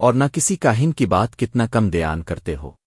اور نہ کسی کاہن کی بات کتنا کم دیان کرتے ہو۔